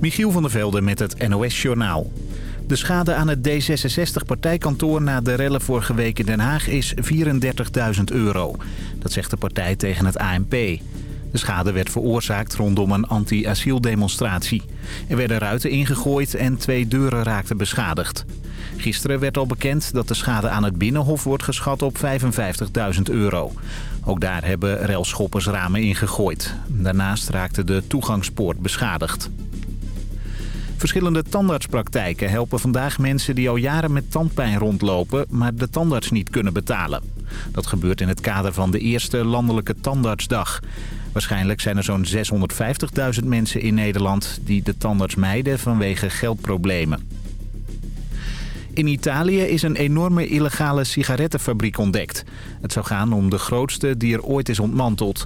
Michiel van der Velde met het NOS-journaal. De schade aan het D66-partijkantoor na de rellen vorige week in Den Haag is 34.000 euro. Dat zegt de partij tegen het ANP. De schade werd veroorzaakt rondom een anti-asieldemonstratie. Er werden ruiten ingegooid en twee deuren raakten beschadigd. Gisteren werd al bekend dat de schade aan het Binnenhof wordt geschat op 55.000 euro. Ook daar hebben relschoppers ramen ingegooid. Daarnaast raakte de toegangspoort beschadigd. Verschillende tandartspraktijken helpen vandaag mensen die al jaren met tandpijn rondlopen... maar de tandarts niet kunnen betalen. Dat gebeurt in het kader van de eerste landelijke tandartsdag. Waarschijnlijk zijn er zo'n 650.000 mensen in Nederland die de tandarts mijden vanwege geldproblemen. In Italië is een enorme illegale sigarettenfabriek ontdekt. Het zou gaan om de grootste die er ooit is ontmanteld.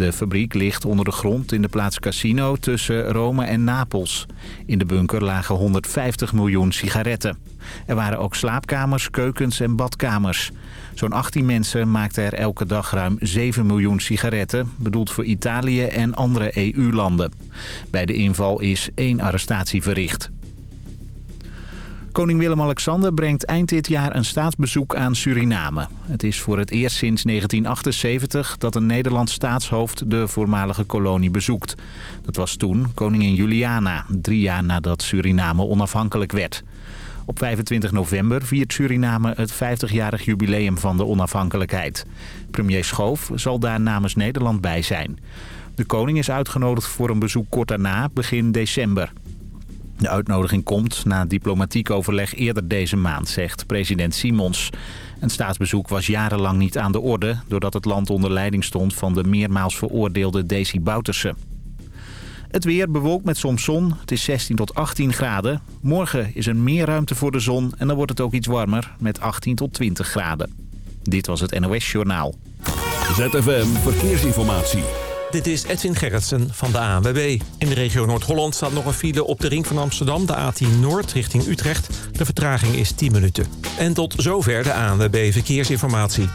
De fabriek ligt onder de grond in de plaats Casino tussen Rome en Napels. In de bunker lagen 150 miljoen sigaretten. Er waren ook slaapkamers, keukens en badkamers. Zo'n 18 mensen maakten er elke dag ruim 7 miljoen sigaretten... bedoeld voor Italië en andere EU-landen. Bij de inval is één arrestatie verricht. Koning Willem-Alexander brengt eind dit jaar een staatsbezoek aan Suriname. Het is voor het eerst sinds 1978 dat een Nederlands staatshoofd de voormalige kolonie bezoekt. Dat was toen koningin Juliana, drie jaar nadat Suriname onafhankelijk werd. Op 25 november viert Suriname het 50-jarig jubileum van de onafhankelijkheid. Premier Schoof zal daar namens Nederland bij zijn. De koning is uitgenodigd voor een bezoek kort daarna, begin december. De uitnodiging komt na diplomatiek overleg eerder deze maand, zegt president Simons. Een staatsbezoek was jarenlang niet aan de orde... doordat het land onder leiding stond van de meermaals veroordeelde Desi Bouterse. Het weer bewolkt met soms zon. Het is 16 tot 18 graden. Morgen is er meer ruimte voor de zon en dan wordt het ook iets warmer met 18 tot 20 graden. Dit was het NOS Journaal. ZFM Verkeersinformatie. Dit is Edwin Gerritsen van de ANWB. In de regio Noord-Holland staat nog een file op de ring van Amsterdam, de A10 Noord richting Utrecht. De vertraging is 10 minuten. En tot zover de ANWB Verkeersinformatie.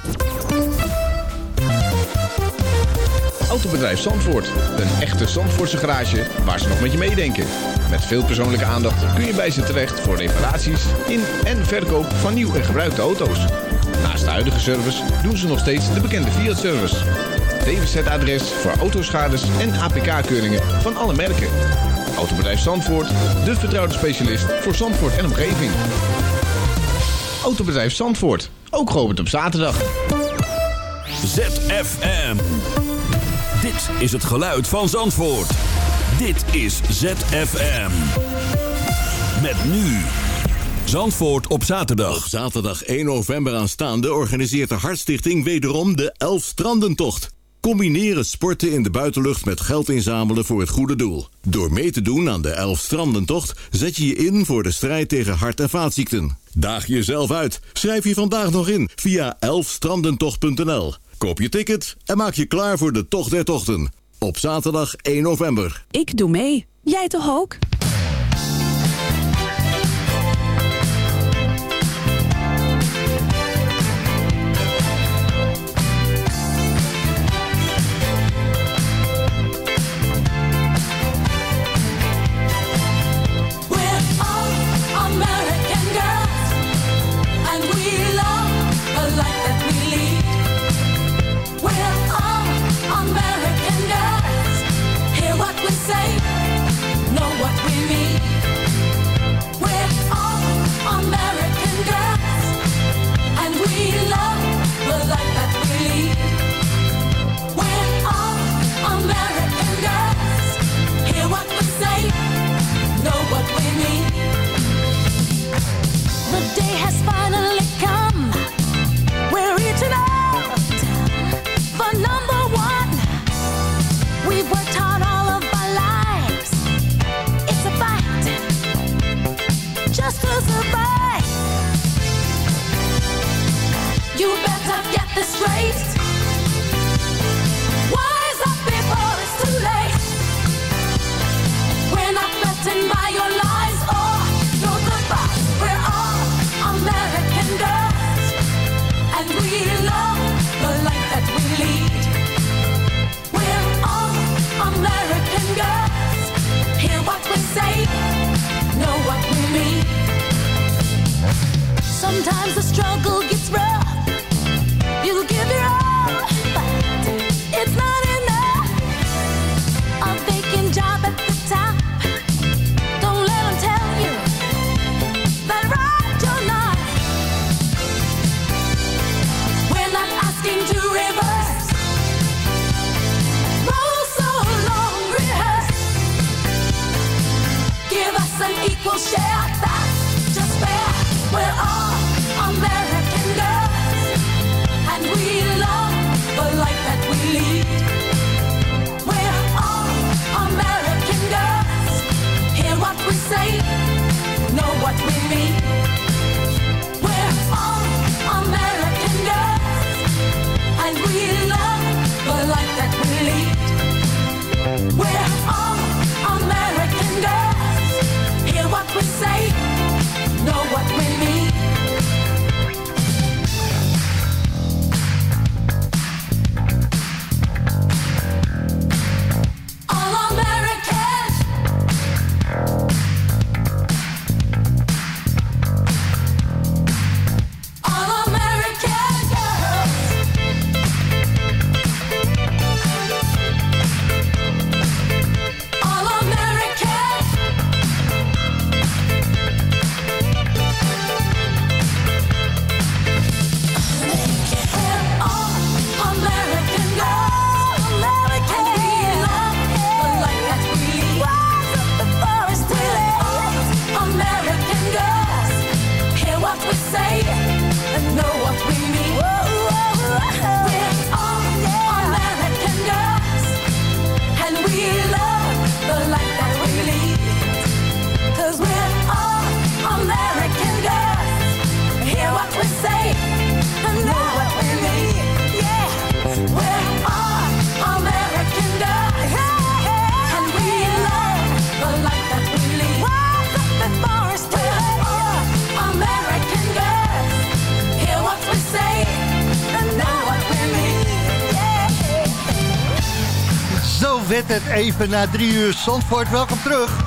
Autobedrijf Zandvoort. Een echte Zandvoortse garage waar ze nog met je meedenken. Met veel persoonlijke aandacht kun je bij ze terecht voor reparaties in en verkoop van nieuw en gebruikte auto's. Naast de huidige service doen ze nog steeds de bekende Fiat-service. DWZ-adres voor autoschades en APK-keuringen van alle merken. Autobedrijf Zandvoort, de vertrouwde specialist voor Zandvoort en omgeving. Autobedrijf Zandvoort, ook geopend op zaterdag. ZFM. Dit is het geluid van Zandvoort. Dit is ZFM. Met nu... Zandvoort op zaterdag. Op zaterdag 1 november aanstaande organiseert de Hartstichting wederom de Elf Strandentocht. Combineren sporten in de buitenlucht met geld inzamelen voor het goede doel. Door mee te doen aan de Elf Strandentocht zet je je in voor de strijd tegen hart- en vaatziekten. Daag jezelf uit. Schrijf je vandaag nog in via elfstrandentocht.nl. Koop je ticket en maak je klaar voor de Tocht der Tochten. Op zaterdag 1 november. Ik doe mee. Jij toch ook? Even na drie uur Zandvoort. Welkom terug.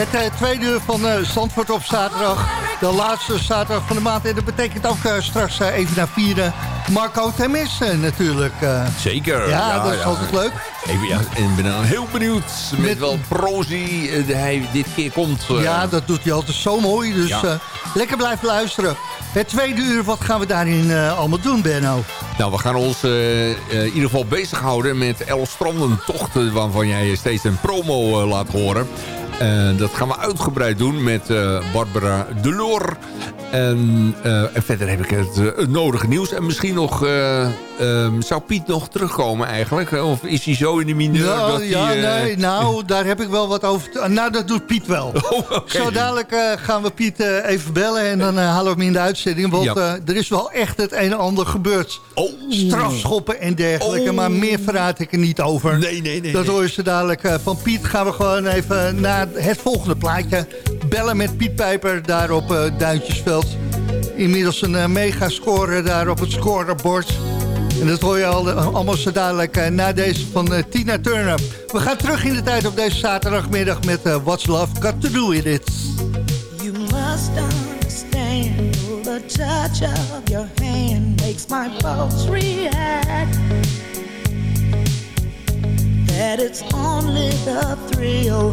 Het uh, tweede uur van uh, Zandvoort op zaterdag. De laatste zaterdag van de maand. En dat betekent ook uh, straks even naar vierde Marco Temis natuurlijk. Zeker. Ja, dat is altijd leuk. Ik ja, en ben dan heel benieuwd met, met wel prozie hij dit keer komt. Ja, dat doet hij altijd zo mooi. Dus lekker blijven luisteren. Het tweede uur, wat gaan we daarin allemaal doen, Benno? Nou, we gaan ons in ieder geval bezighouden met El Strandentochten... waarvan jij steeds een promo laat horen. Uh, dat gaan we uitgebreid doen met Barbara Delor. En, en, verder heb ik het, het nodige nieuws. En misschien nog Um, zou Piet nog terugkomen eigenlijk? Of is hij zo in de mineur nou, dat ja, hij... Nee, nou, daar heb ik wel wat over... Te... Nou, dat doet Piet wel. Oh, okay. Zo dadelijk gaan we Piet even bellen en dan halen we hem in de uitzending. Want ja. er is wel echt het een en ander gebeurd. Oh. Strafschoppen en dergelijke, oh. maar meer verraad ik er niet over. Nee, nee, nee. Dat hoor je ze dadelijk. van Piet gaan we gewoon even naar het volgende plaatje. Bellen met Piet Pijper daar op Duintjesveld. Inmiddels een mega score daar op het scorebord. En dat hoor je al, allemaal zo dadelijk na deze van Tina Turner. We gaan terug in de tijd op deze zaterdagmiddag met What's Love Got To Do With It. You must understand the touch of your hand makes my pulse react. That it's only the thrill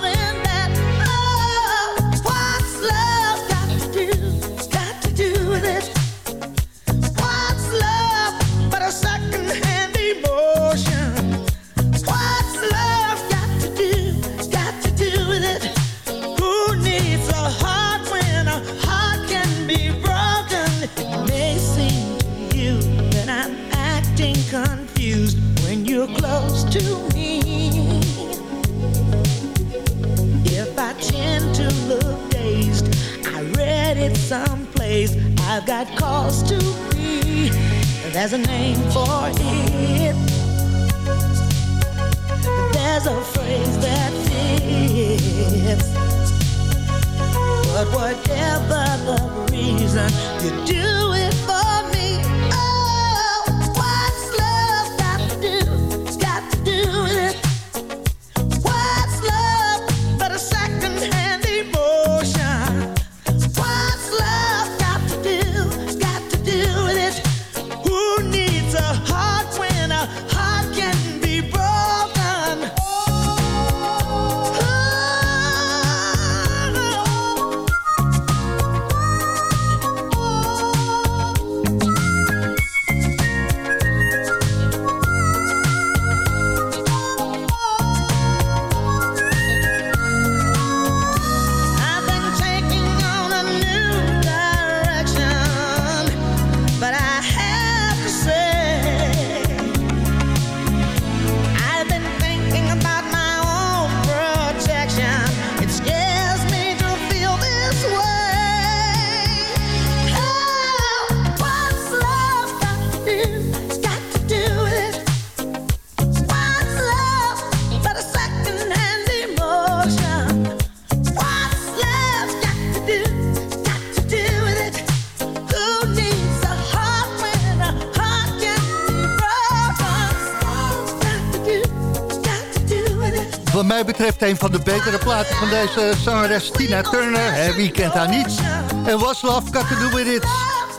mij betreft een van de betere platen van deze zangeres Tina Turner. Wie kent haar niet? En Was Love Got To Do With It.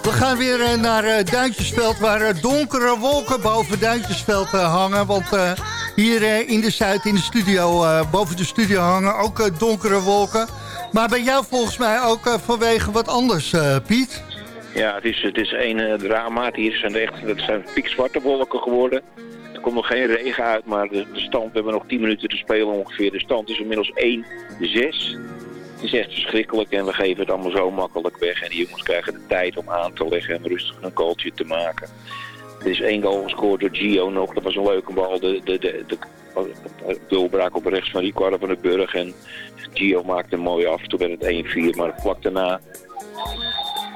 We gaan weer eh, naar uh, Duintjesveld, waar uh, donkere wolken boven Duintjesveld hangen. Want hier in de Zuid, in de studio, boven de studio hangen ook donkere wolken. Maar bij jou volgens mij ook vanwege wat anders, Piet? Ja, het is, het is een drama. Hier zijn echt, het zijn pikzwarte wolken geworden. Komt nog geen regen uit, maar de, de stand, we hebben nog 10 minuten te spelen ongeveer. De stand is inmiddels 1-6. Het is echt verschrikkelijk en we geven het allemaal zo makkelijk weg. En die jongens krijgen de tijd om aan te leggen en rustig een goaltje te maken. Er is één goal gescoord door Gio nog. Dat was een leuke bal. De, de, de, de, de op rechts van Ricardo van den Burg. En Gio maakte hem mooi af. Toen werd het 1-4. Maar vlak daarna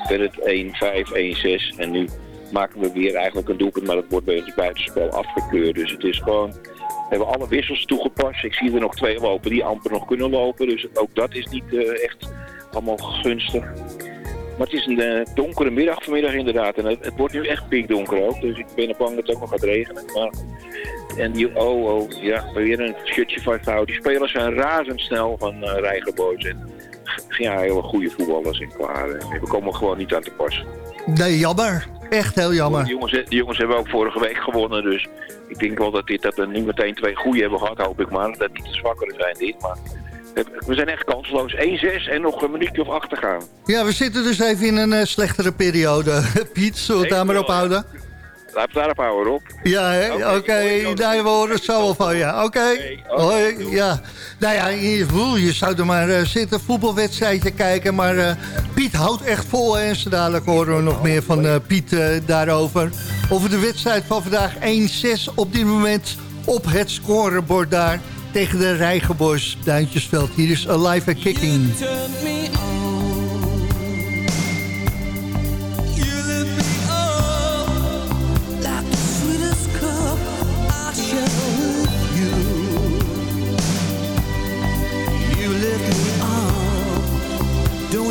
werd het 1-5, 1-6. En nu maken we weer eigenlijk een doelpunt. Maar het wordt bij ons buitenspel afgekeurd. Dus het is gewoon we hebben alle wissels toegepast. Ik zie er nog twee lopen die amper nog kunnen lopen. Dus ook dat is niet uh, echt allemaal gunstig. Maar het is een uh, donkere middag vanmiddag inderdaad. En het, wordt nu echt piekdonker ook. Dus ik ben er bang dat het ook nog gaat regenen. Maar... En die, oh, oh, ja, weer een shirtje vasthouden. Die spelers zijn razendsnel van uh. En ja, hele goede voetballers in klaar. we komen gewoon niet aan te pas. Nee, jammer. Echt heel jammer. Die jongens, die jongens hebben ook vorige week gewonnen. Dus ik denk wel dat, dit, dat we nu meteen twee goede hebben gehad, hoop ik maar. Dat niet de zwakkere zijn dit, maar... We zijn echt kansloos. 1-6 en nog een minuutje of achter gaan. Ja, we zitten dus even in een uh, slechtere periode. Piet, zullen we het daar maar op houden? Laat het daarop houden, Rob. Ja, hè? Oké, okay, okay. we horen het zo wel van je. Oké, hoi. Ja. Nou ja, je, je zou er maar uh, zitten, voetbalwedstrijdje kijken. Maar uh, Piet houdt echt vol. En zo dadelijk horen we nog meer van uh, Piet daarover. Over de wedstrijd van vandaag 1-6 op dit moment op het scorebord daar. Tegen de Rijgenbos Duintjesveld. Hier is Alive and Kicking.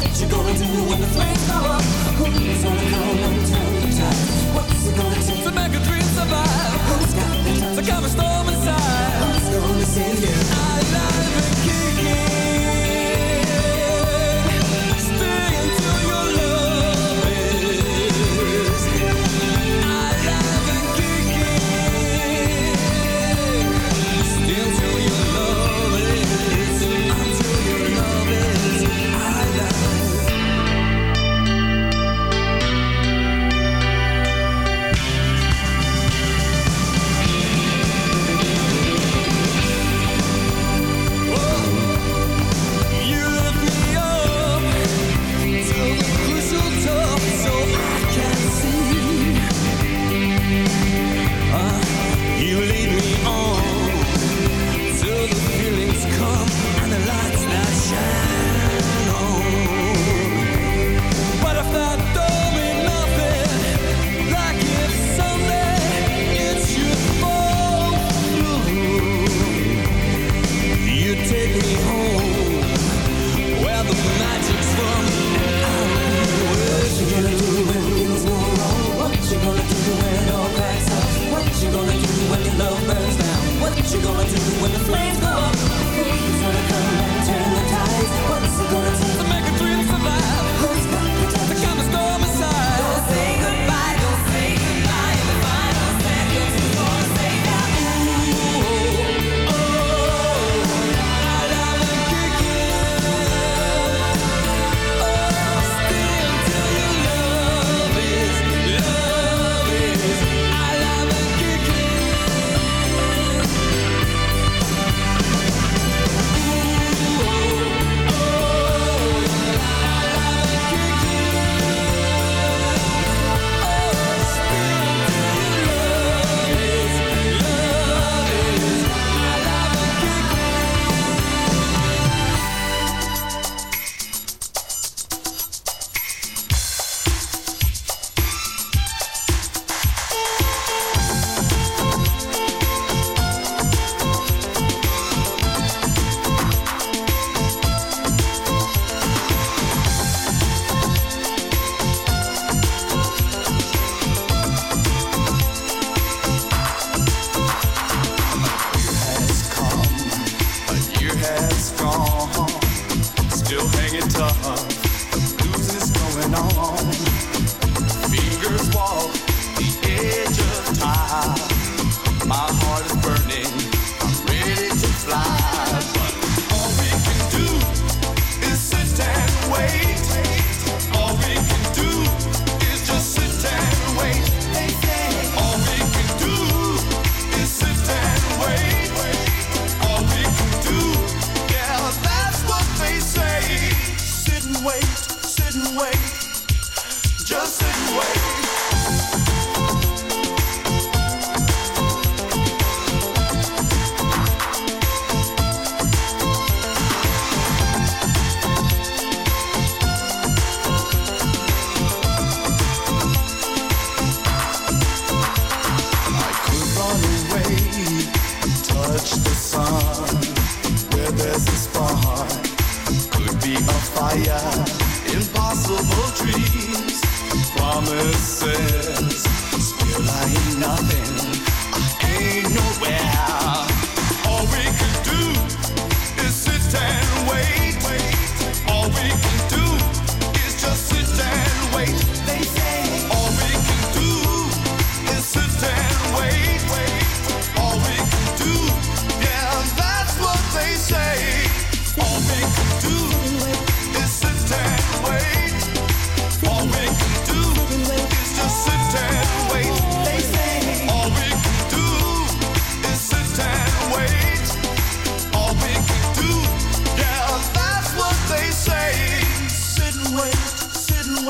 what you gonna do when the flames? Who's gonna come and turn? What's it gonna take to make a dream survive? Who's got the time to come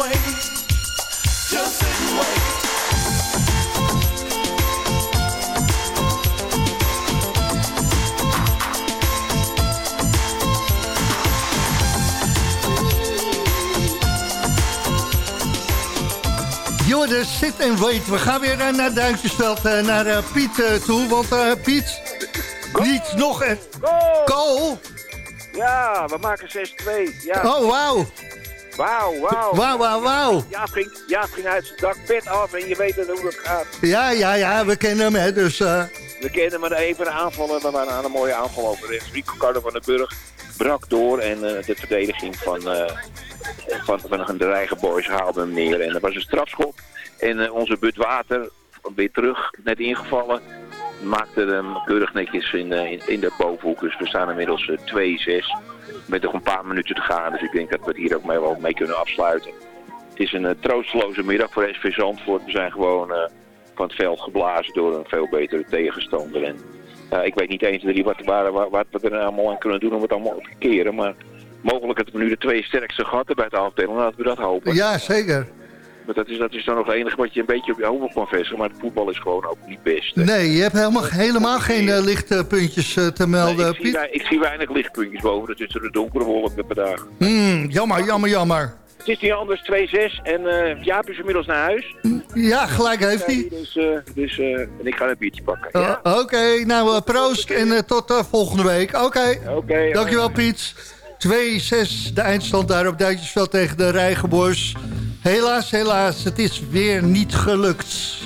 sit. Jorden, sit en wait. We gaan weer eh, naar Duintjesveld, eh, naar eh, Piet toe. Want eh, Piet, niet nog een... Goal! Ja, we maken 6-2. Ja. Oh, wauw. Wauw, wauw. Wauw, wauw, wauw. Jaap ging, Jaap ging uit zijn dakbed af en je weet het hoe dat gaat. Ja, ja, ja, we kennen hem, hè. Dus eh, We kennen maar even de aanvallen. We waren aan een mooie aanval over rechts. Rico Cardo van den Burg brak door en eh, de verdediging van, eh van, van de eigen boys haalde hem neer. En er was een strafschop. En onze Bud Water, weer terug, net ingevallen, maakte hem keurig netjes in, in, in de bovenhoek. Dus we staan inmiddels eh, 2-6 met nog een paar minuten te gaan. Dus ik denk dat we het hier ook mee, wel mee kunnen afsluiten. Het is een eh, troosteloze middag voor SV Zandvoort. We zijn gewoon eh, van het veld geblazen door een veel betere tegenstander. En, ja, ik weet niet eens drie wat, wat we er allemaal aan kunnen doen om het allemaal te keren. Maar mogelijk dat we nu de twee sterkste hebben bij het afdelen. Laten we dat hopen. ja, zeker. Maar dat is, dat is dan nog het enige wat je een beetje op je hoofd kan vestigen. Maar het voetbal is gewoon ook niet best. hè. Nee, je hebt helemaal, helemaal geen eh, lichtpuntjes eh, te melden, ik, zie, Piet. wei- ik zie weinig lichtpuntjes boven. Dat is de donkere wolken vandaag. Hmm, jammer, jammer, jammer. Het is niet anders 2-6 en eh Jaap is inmiddels naar huis. Ja, gelijk heeft hij. Dus, dus en ik ga een biertje pakken. Uh, Oké, nou proost en tot volgende week. Oké, dankjewel Piet. 2-6 de eindstand daar op Duitsersveld tegen de Rijgenbos. Helaas, helaas, het is weer niet gelukt.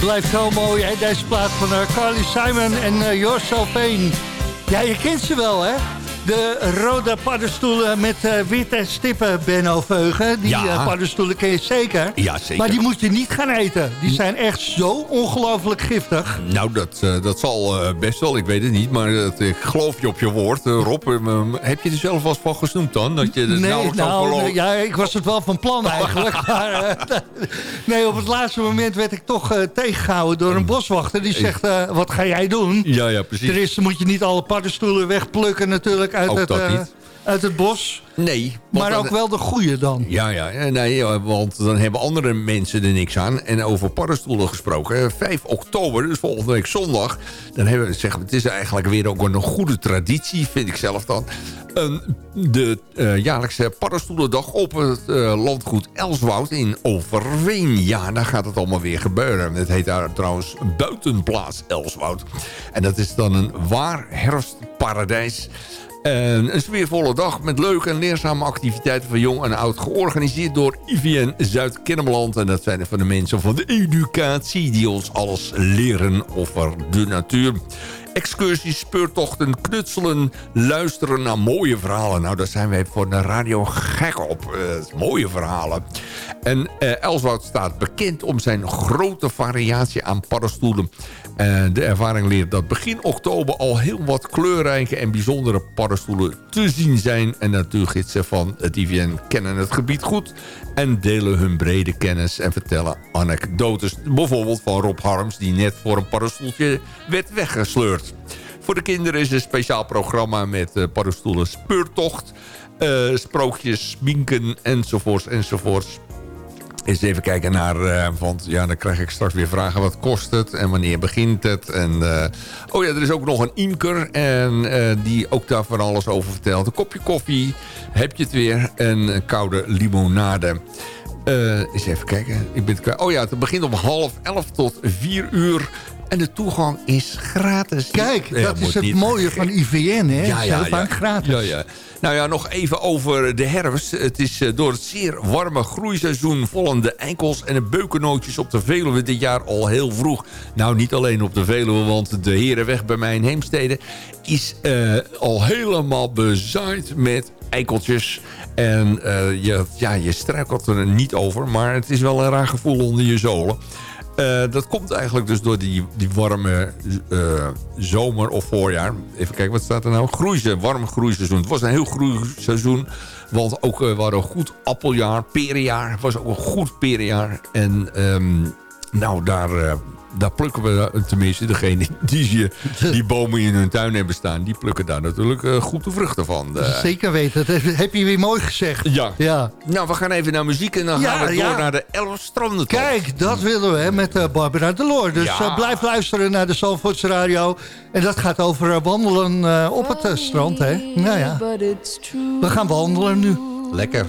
Blijft zo mooi, hè? Deze plaat van eh, Carly Simon en eh So Pain. Ja, je kent ze wel, hè? De rode paddenstoelen met eh, witte stippen, Benno Veugen. Die Ja. eh, paddenstoelen ken je zeker. Ja, zeker. Maar die moet je niet gaan eten. Die zijn echt zo ongelooflijk giftig. Nou, dat, eh, dat zal best wel. Ik weet het niet. Maar dat, ik geloof je op je woord. Rob, heb je er zelf wel van gesnoemd dan? Dat je er Nee, nou, nee, ja, ik was het wel van plan eigenlijk. maar, nee, op het laatste moment werd ik toch eh, tegengehouden door een boswachter. Die zegt, wat ga jij doen? Ja, ja, precies. Ten eerste moet je niet alle paddenstoelen wegplukken natuurlijk uit, Ook het, dat eh, niet. uit het bos. Nee. Maar dan- ook wel de goede dan. Ja, ja, nee, want dan hebben andere mensen er niks aan. En over paddenstoelen gesproken. eh, 5 oktober, dus volgende week zondag. Dan hebben we, zeg, het is eigenlijk weer ook een goede traditie, vind ik zelf dan. Een- de eh, jaarlijkse paddenstoelendag op het eh, landgoed Elswoud in Overveen. Ja, daar gaat het allemaal weer gebeuren. Het heet daar trouwens Buitenplaats Elswoud. En dat is dan een waar herfstparadijs. En een sfeervolle dag met leuke en leerzame activiteiten van jong en oud... georganiseerd door IVN Zuid-Kennemerland. En dat zijn van de mensen van de educatie... die ons alles leren over de natuur. Excursies, speurtochten, knutselen, luisteren naar mooie verhalen. Nou, daar zijn wij voor de radio gek op. Eh, mooie verhalen. En eh, Elswoud staat bekend om zijn grote variatie aan paddenstoelen. De ervaring leert dat begin oktober al heel wat kleurrijke en bijzondere paddenstoelen te zien zijn. En natuurgidsen van het IVN kennen het gebied goed en delen hun brede kennis en vertellen anekdotes. Bijvoorbeeld van Rob Harms die net voor een paddenstoeltje werd weggesleurd. Voor de kinderen is een speciaal programma met eh, paddenstoelen speurtocht, eh, sprookjes, sminken enzovoorts enzovoorts. Eens even kijken naar, eh, want ja, dan krijg ik straks weer vragen wat kost het en wanneer begint het. En, eh, oh ja, er is ook nog een imker en eh, die ook daar van alles over vertelt. Een kopje koffie, heb je het weer, en een koude limonade. Eens even kijken, ik ben. Oh ja, het begint om half elf tot vier uur. En de toegang is gratis. Kijk, Ja, dat is het niet mooie van IVN, hè? ja, ja, ja. gratis. Ja, ja. Nou ja, nog even over de herfst. Het is eh, door het zeer warme groeiseizoen vallen de enkels en de beukennootjes op de Veluwe dit jaar al heel vroeg. Nou, niet alleen op de Veluwe, want de Herenweg bij mij in Heemstede is eh, al helemaal bezaaid met eikeltjes. En eh, je, ja, je struikelt er niet over, maar het is wel een raar gevoel onder je zolen. Eh, dat komt eigenlijk dus door die, die warme eh, zomer of voorjaar. Even kijken, wat staat er nou? Groeiseizoen, warm groeiseizoen. Het was een heel groeiseizoen. Want ook eh, we hadden een goed appeljaar, perenjaar. Het was ook een goed perenjaar. En ehm, nou, daar, eh, daar plukken we, eh, tenminste degene die je, die bomen in hun tuin hebben staan... die plukken daar natuurlijk eh, goed de vruchten van. Eh, Zeker weten, dat heb- je weer mooi gezegd. ja. Ja. Nou, we gaan even naar muziek en dan Ja, gaan we door ja. naar de Elf Stranden. Kijk, dat willen we hè, met eh, Barbara Deloor. Dus Ja. blijf luisteren naar de Zandvoorts Radio. En dat gaat over wandelen eh, op het strand. Hè? Nou ja, we gaan wandelen nu. Lekker.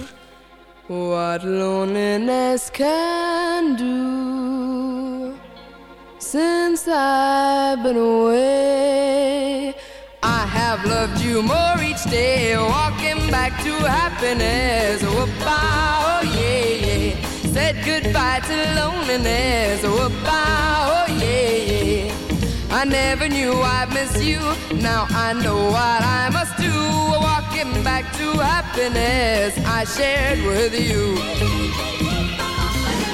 What loneliness can do. Since I've been away. I have loved you more each day, walking back to happiness. Oh, oh yeah, yeah. Said goodbye to loneliness. Oh, oh yeah, yeah. I never knew I'd miss you. Now I know what I must do. Walking back to happiness I shared with you.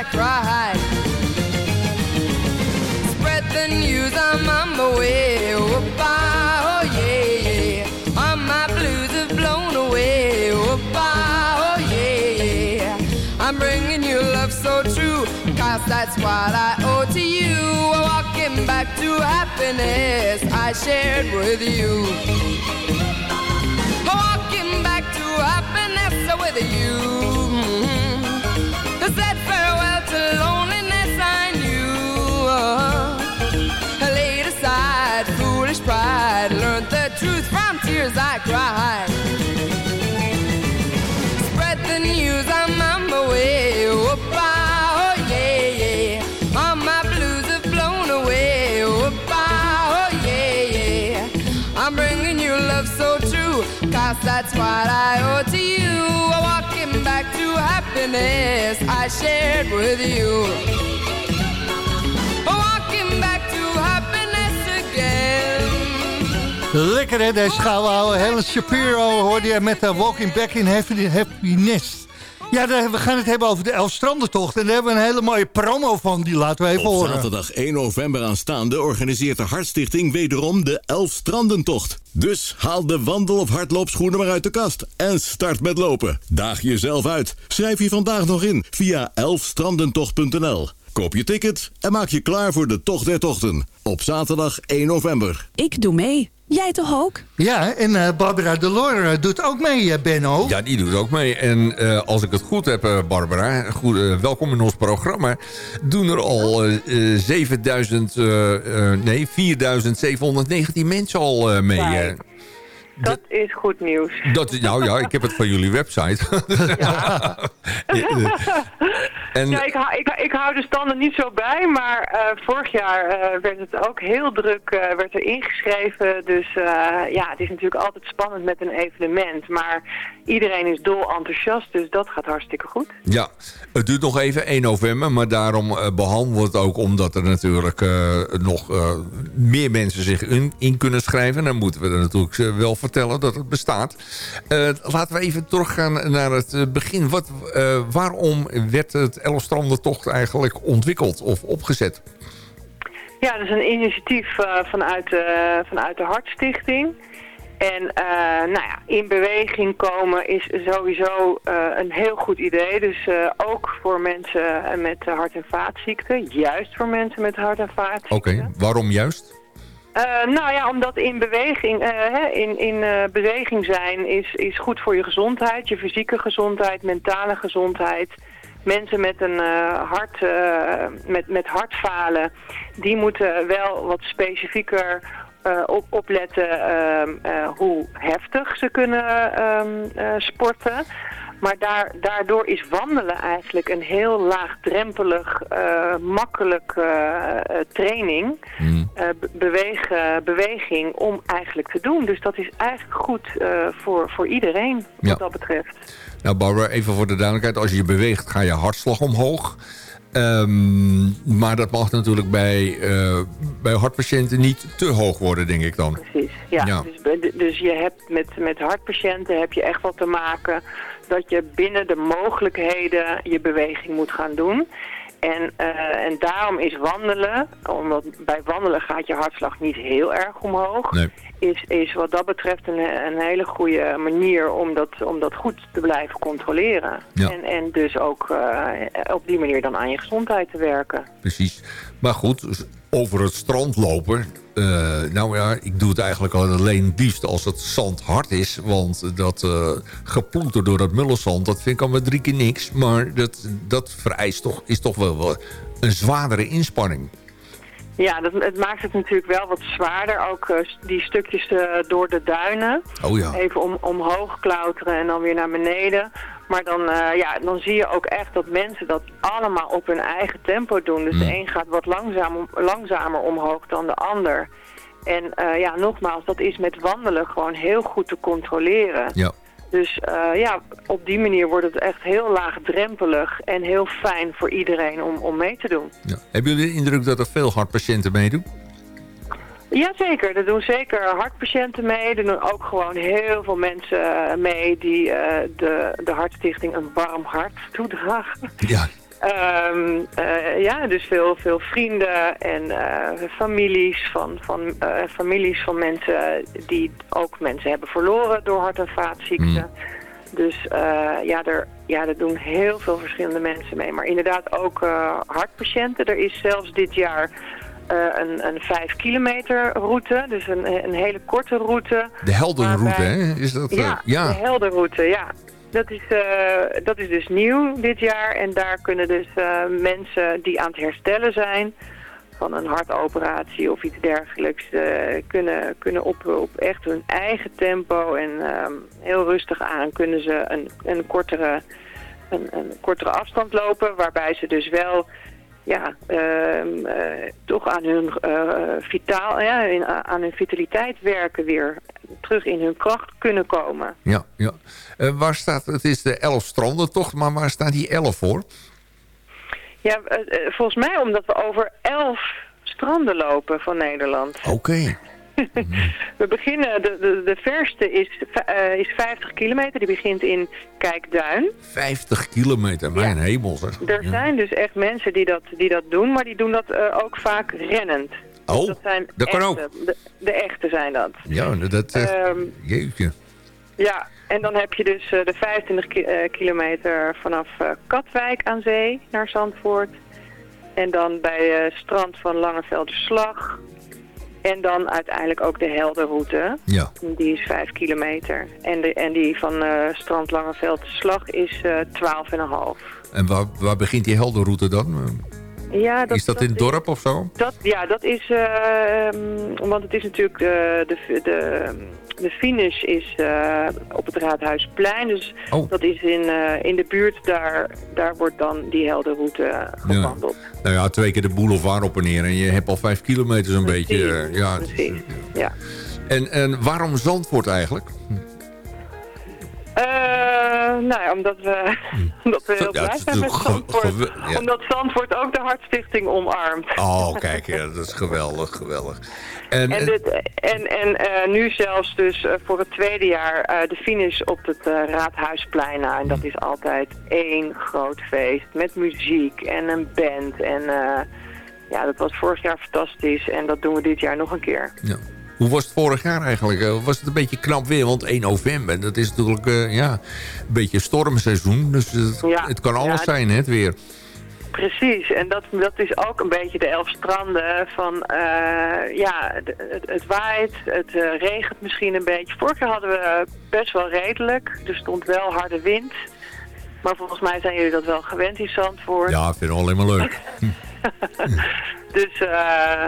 I cried. Spread the news, I'm on my way. Bye, oh yeah, yeah. All my blues have blown away. Bye, oh yeah, yeah. I'm bringing you love so true, cause that's what I owe to you. Walking back to happiness I shared with you. Walking back to happiness with you. To loneliness I knew. I laid aside foolish pride, learned the truth from tears I cried. Spread the news, I'm on my way. Oh, bye, oh yeah, yeah. All my blues have blown away. Oh, bye, oh yeah, yeah. I'm bringing you love so true, cause that's what I owe happiness I shared with you. Walking back to happiness again. Lekker hè, deze gouden oude Helen Shapiro hoorde je met de Walking Back in Happiness. Ja, we gaan het hebben over de Elfstrandentocht. En daar hebben we een hele mooie promo van, die laten we even Op horen. zaterdag 1 november aanstaande organiseert de Hartstichting wederom de Elfstrandentocht. Dus haal de wandel- of hardloopschoenen maar uit de kast en start met lopen. Daag jezelf uit. Schrijf je vandaag nog in via elfstrandentocht.nl. Koop je ticket en maak je klaar voor de Tocht der Tochten. Op zaterdag 1 november. Ik doe mee. Jij toch ook? Ja, en eh, Barbara Delor eh, doet ook mee, eh, Benno. Ja, die doet ook mee. En eh, als ik het goed heb, eh, Barbara, goed, welkom in ons programma. Doen er al eh, eh, 7000, eh, eh, nee, 4719 mensen al mee. Dat is goed nieuws. Dat, nou ja, ik heb het van jullie website. en, ja, ik, hou- ik, ik hou de standen niet zo bij, maar eh, vorig jaar eh, werd het ook heel druk eh, werd er ingeschreven. Dus ja, het is natuurlijk altijd spannend met een evenement, maar iedereen is dol enthousiast, dus dat gaat hartstikke goed. Ja, het duurt nog even 1 november, maar daarom behandelen we het ook omdat er natuurlijk uh, nog uh, meer mensen zich in, in, kunnen schrijven. Dan moeten we er natuurlijk wel vertellen dat het bestaat. laten we even teruggaan naar het begin. Wat, waarom werd het Elfstrandentocht eigenlijk ontwikkeld of opgezet? Ja, dat is een initiatief vanuit, vanuit de Hartstichting. En uh, nou ja, in beweging komen is sowieso uh, een heel goed idee. Dus uh, ook voor mensen met hart- en vaatziekten. Juist voor mensen met hart- en vaatziekten. Oké, okay. waarom juist? nou ja, omdat in beweging, hè, in, in beweging zijn is, is goed voor je gezondheid. Je fysieke gezondheid, mentale gezondheid. Mensen met een hart, met, met hartfalen, die moeten wel wat specifieker uh, op, opletten uh, uh, hoe heftig ze kunnen sporten. Maar daar, daardoor is wandelen eigenlijk een heel laagdrempelig, makkelijk training, mm. beweeg, beweging om eigenlijk te doen. Dus dat is eigenlijk goed voor, voor iedereen wat ja. dat betreft. Nou Barbara, even voor de duidelijkheid, als je je beweegt ga je hartslag omhoog. Um, maar dat mag natuurlijk bij, uh, bij hartpatiënten niet te hoog worden, denk ik dan. Precies, ja. ja. Dus, dus, je hebt met, met hartpatiënten heb je echt wat te maken dat je binnen de mogelijkheden je beweging moet gaan doen. En, eh, en daarom is wandelen, omdat bij wandelen gaat je hartslag niet heel erg omhoog, Nee. is, is wat dat betreft een, een hele goede manier om dat, om dat goed te blijven controleren. Ja. En, en dus ook eh, op die manier dan aan je gezondheid te werken. Precies. Maar goed, over het strand lopen. Eh, nou ja, ik doe het eigenlijk alleen liefst als het zand hard is. Want dat geploeter door dat mullenzand, dat vind ik al met drie keer niks. Maar dat, dat vereist toch, is toch wel, wel een zwaardere inspanning. Ja, dat, het maakt het natuurlijk wel wat zwaarder. Ook eh, die stukjes door de duinen. Oh ja. Even om, omhoog klauteren en dan weer naar beneden. Maar dan, eh, ja, dan zie je ook echt dat mensen dat allemaal op hun eigen tempo doen. Dus de een gaat wat langzaam, langzamer omhoog dan de ander. En eh, ja, nogmaals, dat is met wandelen gewoon heel goed te controleren. Ja. Dus eh, ja, op die manier wordt het echt heel laagdrempelig en heel fijn voor iedereen om, om mee te doen. ja. Hebben jullie de indruk dat er veel hartpatiënten meedoen? Jazeker, er doen zeker hartpatiënten mee. Er doen ook gewoon heel veel mensen eh, mee die eh, de, de Hartstichting een warm hart toedragen. Ja. Ehm, eh, ja, dus veel, veel vrienden en families, van, van, families van mensen die ook mensen hebben verloren door hart- en vaatziekten. Dus eh, ja, er, ja, er doen heel veel verschillende mensen mee. Maar inderdaad ook hartpatiënten. Er is zelfs dit jaar een, een 5 kilometer route, dus een, een hele korte route. De heldenroute, hè? Is dat, eh, Ja, ja. de helderroute, ja. Dat is, eh, dat is dus nieuw dit jaar. En daar kunnen dus eh, mensen die aan het herstellen zijn van een hartoperatie of iets dergelijks, eh, kunnen, kunnen op, op echt hun eigen tempo en ehm, heel rustig aan kunnen ze een, een, kortere, een, een kortere afstand lopen. Waarbij ze dus wel ja, ehm, eh, toch aan hun, eh, vitaal, ja, in- aan hun vitaliteit werken weer. Terug in hun kracht kunnen komen. Ja, ja. Eh, waar staat, het is de 11 stranden toch, maar waar staat die 11 voor? Ja, volgens mij omdat we over elf stranden lopen van Nederland. Oké. We beginnen, de, de, de verste is, eh, is 50 kilometer, die begint in Kijkduin. 50 kilometer, mijn hemel zeg. Er zijn dus echt mensen die dat, die dat doen, maar die doen dat eh, ook vaak rennend. Oh, dat zijn dat kan echte, De, de echte zijn dat. Ja, dat... eh, Ehm, jeetje. Ja, en dan heb je dus eh, de 25 ki- eh, kilometer vanaf eh, Katwijk aan zee naar Zandvoort. En dan bij het strand van Langevelderslag. En dan uiteindelijk ook de Helderroute. Ja. Die is 5 kilometer. En, de, en die van eh strand Langevelderslag is eh 12,5. En waar, waar begint die heldenroute dan? Ja, is dat, in het dorp of zo? Dat, ja, dat is, eh, ehm, want het is natuurlijk, eh, de, de, de finish is eh, op het Raadhuisplein. Dus Oh. dat is in, eh, in de buurt, daar, daar wordt dan die heldenroute eh, gewandeld. Nou ja, twee keer de boulevard op en neer en je hebt al vijf kilometer zo'n beetje. ja, Precies, ja. En, en waarom Zandvoort eigenlijk? Eh, nou ja, omdat we, omdat we heel blij zijn met Zandvoort. ja. Omdat Zandvoort ook de Hartstichting omarmt. Oh, kijk, ja, dat is geweldig, geweldig. En, En, dit, en, en eh, nu zelfs dus eh, voor het tweede jaar eh, de finish op het eh, Raadhuisplein. En dat is altijd één groot feest met muziek en een band. En eh, ja, dat was vorig jaar fantastisch en dat doen we dit jaar nog een keer. ja. Hoe was het vorig jaar eigenlijk? Eh, Was het een beetje knap weer? Want 1 november, dat is natuurlijk eh, ja, een beetje stormseizoen. Dus het, Ja, het kan alles ja, zijn, hè, het weer. Precies, en dat, dat is ook een beetje de elf stranden van, eh, ja, het, waait, het regent misschien een beetje. Vorig jaar hadden we best wel redelijk, er stond wel harde wind. Maar volgens mij zijn jullie dat wel gewend in Zandvoort. Ja, ik vind het alleen maar leuk. Dus eh,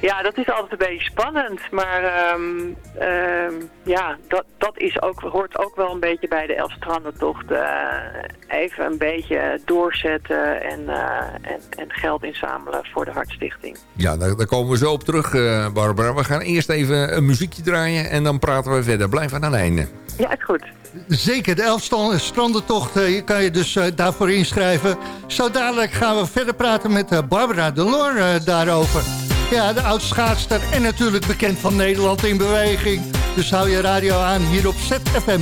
ja, dat is altijd een beetje spannend. Maar ehm, ehm, ja, dat, dat is ook, hoort ook wel een beetje bij de Elfstrandentocht. eh even een beetje doorzetten en, eh, en, en geld inzamelen voor de Hartstichting. Ja, daar, daar komen we zo op terug, eh, Barbara. We gaan eerst even een muziekje draaien en dan praten we verder. Blijf aan het einde. Ja, is goed. Zeker, de Elfstal strandentocht eh, je kan je dus daarvoor inschrijven. Zo dadelijk gaan we verder praten met Barbara Delor daarover. Ja, de oud-schaatster en natuurlijk bekend van Nederland in beweging. Dus hou je radio aan hier op ZFM.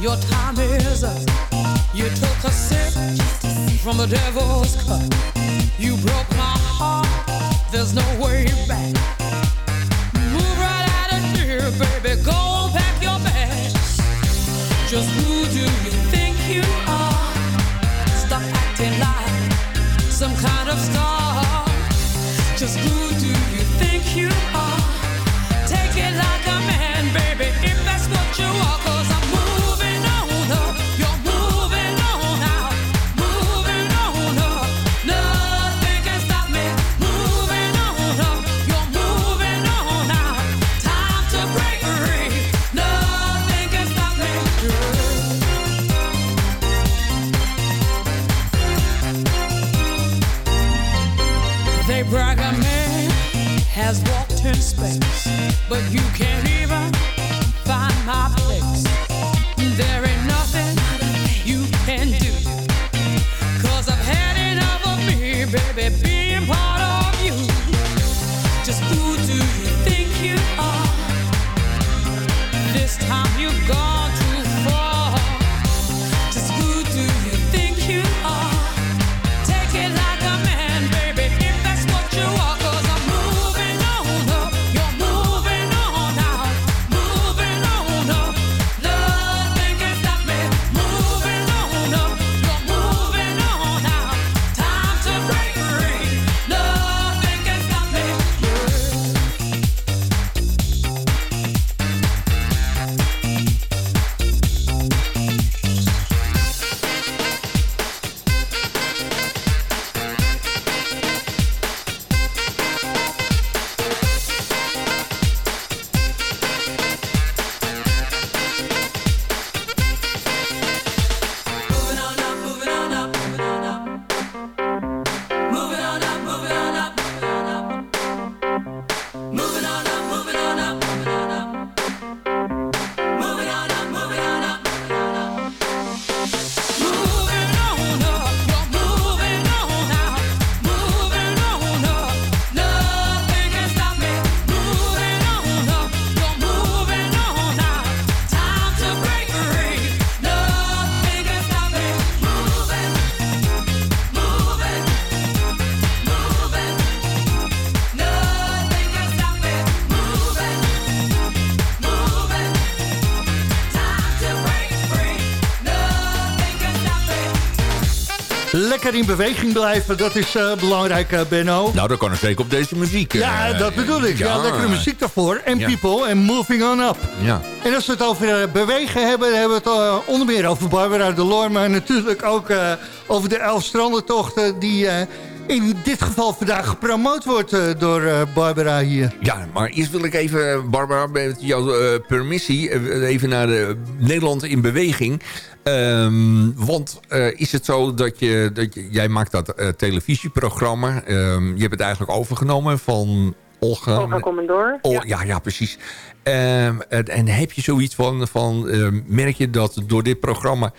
Your time is up. You took a sip from the devil's cup. You broke my heart. There's no way back. Move right out of here, baby. Go some kind of star. Just who do you think you are? But you can't Lekker in beweging blijven, dat is eh, belangrijk, eh, Benno. Nou, dat kan ik zeker op deze muziek. eh, Ja, dat bedoel ik. Ja, lekkere muziek daarvoor. En Ja. people en moving on up. Ja. En als we het over eh, bewegen hebben, dan hebben we het eh, onder meer over Barbara de Loor. Maar natuurlijk ook eh, over de elf strandentochten die eh, in dit geval vandaag gepromoot wordt eh, door eh, Barbara hier. Ja, maar eerst wil ik even, Barbara, met jouw eh, permissie... eh, even naar de Nederland in beweging. Ehm, want eh, is het zo dat je... Dat je jij maakt dat eh, televisieprogramma. Ehm, je hebt het eigenlijk overgenomen van Olga... Olga Commandor. Oh, ja. ja, precies. Ehm, en, en heb je zoiets van... van merk je dat door dit programma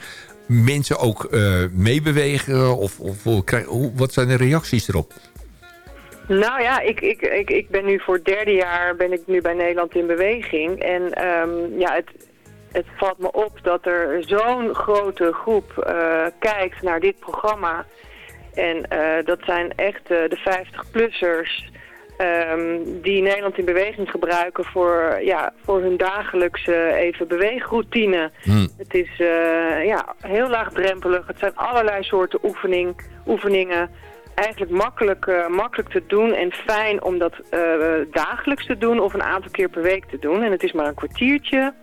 mensen ook eh, meebewegen? Of, of wat zijn de reacties erop? Nou ja, ik, ik, ik, ik ben nu voor het derde jaar ben ik nu bij Nederland in beweging. En ehm, ja, het, het valt me op dat er zo'n grote groep eh, kijkt naar dit programma. En eh, dat zijn echt de 50-plussers ehm, die Nederland in beweging gebruiken voor, ja, voor hun dagelijkse even beweegroutine. Het is eh, ja, heel laagdrempelig. Het zijn allerlei soorten oefening, oefeningen. Eigenlijk makkelijk, eh, makkelijk te doen en fijn om dat eh, dagelijks te doen of een aantal keer per week te doen. En het is maar een kwartiertje.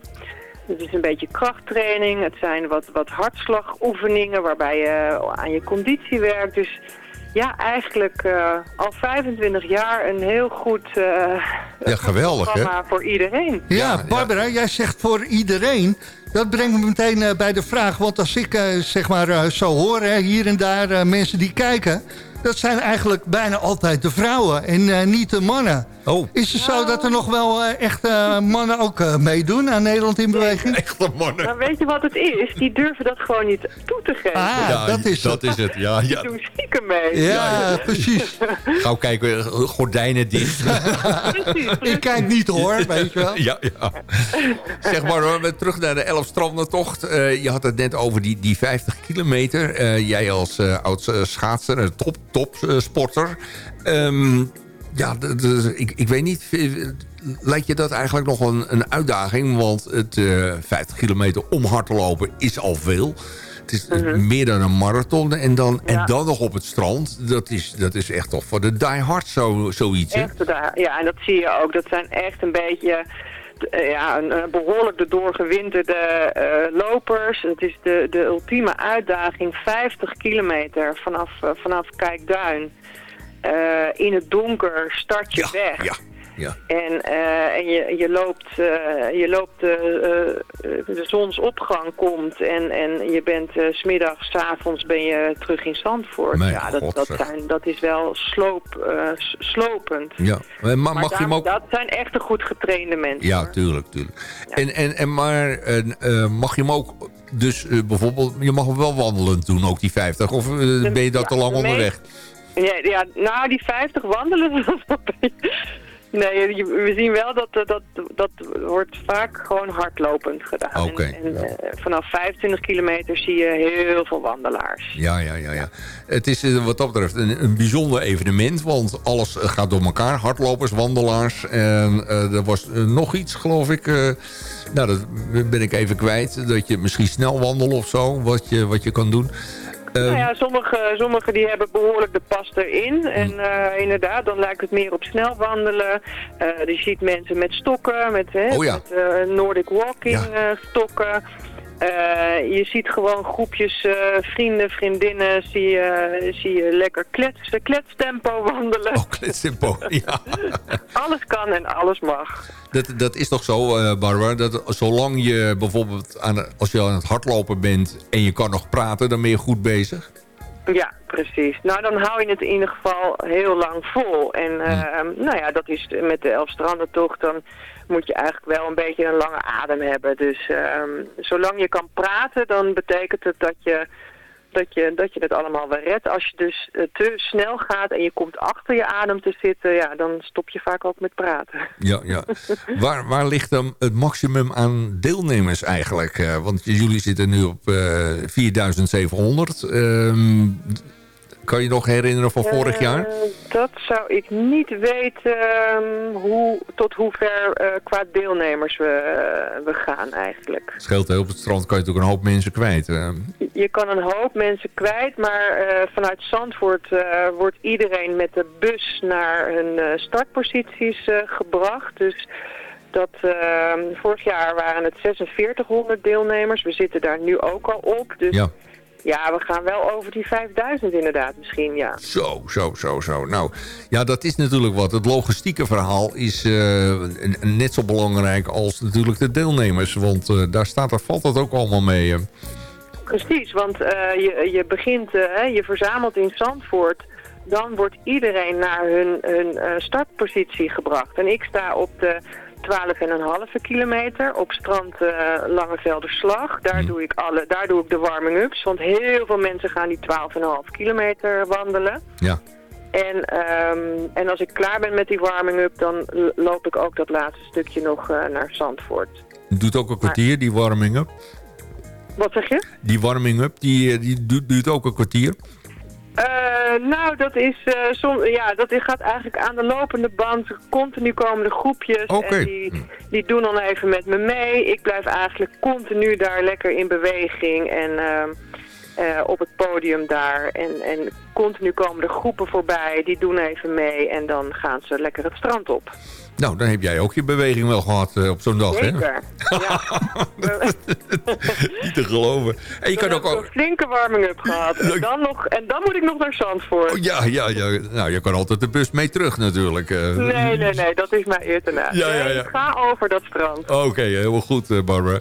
Het is een beetje krachttraining. Het zijn wat, wat hartslagoefeningen waarbij je aan je conditie werkt. Dus ja, eigenlijk eh, al 25 jaar een heel goed eh, Ja, geweldig, hè? programma voor iedereen. Ja, Barbara, jij zegt voor iedereen. Dat brengt me meteen eh, bij de vraag. Want als ik eh, zeg maar eh, zo hoor, hè, hier en daar eh, mensen die kijken... dat zijn eigenlijk bijna altijd de vrouwen en eh, niet de mannen. Oh. Is het zo dat er nog wel eh, echt eh, mannen ook eh, meedoen aan Nederland in beweging? Echte mannen. Maar weet je wat het is? Die durven dat gewoon niet toe te geven. Ah, Ja, dat is dat het. is het. Ja, Die ja. doen stiekem mee. Ja, precies. Gauw kijken, gordijnen dicht. Precies. Ik kijk niet hoor, weet je wel. ja, ja. Zeg maar, hoor, we terug naar de elf strandentocht. Eh je had het net over die, die 50 kilometer. Eh, jij als eh, oud schaatser, een top, top eh, sporter. Ehm, ja, de- de- ik, ik weet niet... eh, Lijkt je dat eigenlijk nog een, een uitdaging? Want het eh 50 kilometer om hard te lopen is al veel. Het is meer dan een marathon. En dan, en dan nog op het strand. Dat is, dat is echt toch voor de diehard zo, zoiets. Hè? Echt, ja, en dat zie je ook. Dat zijn echt een beetje... eh, Ja, een, een behoorlijk de doorgewinterde eh, lopers. Het is de, de ultieme uitdaging. 50 kilometer vanaf, eh, vanaf Kijkduin. In het donker start je weg. Ja, ja. En, eh, en je, je loopt, eh, je loopt eh, de zonsopgang komt en, en je bent smiddags, 's avonds ben je terug in Zandvoort. Mijn ja, dat, god, dat, zijn, dat is wel sloop, slopend. ja. Maar Maar mag je hem ook... dat zijn echte goed getrainde mensen. Ja, hoor. tuurlijk, tuurlijk. En, en, en maar mag je hem ook... Dus bijvoorbeeld, je mag hem wel wandelend doen, ook die 50? Of ben je dat ja, te lang de onderweg? Ja, ja, nou, die 50 wandelen. nee, we zien wel dat eh, dat, dat wordt vaak gewoon hardlopend gedaan. Oké. En, en eh, vanaf 25 kilometer zie je heel veel wandelaars. Ja, ja, ja, ja. Het is eh, wat dat betreft een, een bijzonder evenement, want alles gaat door elkaar. Hardlopers, wandelaars. En eh, er was nog iets, geloof ik. nou, dat ben ik even kwijt. Dat je misschien snel wandelt of zo, wat je, wat je kan doen. Eh, Nou ja, sommige, sommige die hebben behoorlijk de pas erin. En eh, inderdaad, dan lijkt het meer op snel wandelen. Eh, je ziet mensen met stokken, met, hè, Oh ja. met eh, Nordic walking Ja. stokken. Eh, je ziet gewoon groepjes eh, vrienden, vriendinnen, zie je, zie je lekker klets, kletstempo wandelen. Oh, kletstempo, ja. Alles kan en alles mag. Dat, dat is toch zo, eh, Barbara, dat zolang je bijvoorbeeld aan, als je aan het hardlopen bent en je kan nog praten, dan ben je goed bezig? Ja, precies. Nou, dan hou je het in ieder geval heel lang vol. En eh, nou ja, dat is met de Elfstrandentocht, dan moet je eigenlijk wel een beetje een lange adem hebben. Dus ehm, zolang je kan praten, dan betekent het dat je, dat, je, dat je het allemaal wel redt. Als je dus eh, te snel gaat en je komt achter je adem te zitten, ja, dan stop je vaak ook met praten. Ja, ja. waar, waar ligt dan het maximum aan deelnemers eigenlijk? Eh, want jullie zitten nu op eh 4700. Ehm, kan je nog herinneren van vorig Eh, jaar? Dat zou ik niet weten ehm, hoe, tot hoe ver eh, qua deelnemers we, eh, we gaan eigenlijk. Scheelt heel op het strand kan je natuurlijk een hoop mensen kwijt. eh. Je kan een hoop mensen kwijt, maar eh, vanuit Zandvoort eh, wordt iedereen met de bus naar hun eh, startposities eh, gebracht. Dus dat, eh, vorig jaar waren het 4600 deelnemers. We zitten daar nu ook al op. Dus ja. Ja, we gaan wel over die 5000 inderdaad misschien, ja. Zo, zo, zo, zo. Nou, ja, dat is natuurlijk wat. Het logistieke verhaal is eh, net zo belangrijk als natuurlijk de deelnemers. Want eh, daar staat, daar valt het ook allemaal mee. eh. Precies, want je, je begint, je verzamelt in Zandvoort. Dan wordt iedereen naar hun, hun startpositie gebracht. En ik sta op de 12,5 kilometer op strand eh Langevelderslag. Daar, doe ik alle, daar doe ik de warming-ups. Want heel veel mensen gaan die 12,5 kilometer wandelen. Ja. En, ehm, en als ik klaar ben met die warming-up, dan loop ik ook dat laatste stukje nog eh, naar Zandvoort. Doet ook een kwartier, die warming-up. Wat zeg je? Die warming-up, die, eh, die duurt ook een kwartier. Eh, nou, dat is, som, ja, dat is- gaat eigenlijk aan de lopende band. Continu komen de groepjes en die, die doen dan even met me mee. Ik blijf eigenlijk continu daar lekker in beweging en eh, op het podium daar. En, en continu komen de groepen voorbij, die doen even mee en dan gaan ze lekker het strand op. Nou, dan heb jij ook je beweging wel gehad eh, op zo'n dag, hè? Zeker. Ja. Niet te geloven. En je kan ook... een flinke warming-up gehad. En dan, nog, en dan moet ik nog naar Zandvoort. Oh, ja, ja, ja. Nou, je kan altijd de bus mee terug natuurlijk. eh. Nee, nee, nee. Dat is mij eerder na. Ja, ja, ja. Ga over dat strand. Oké, heel goed, eh, Barbara.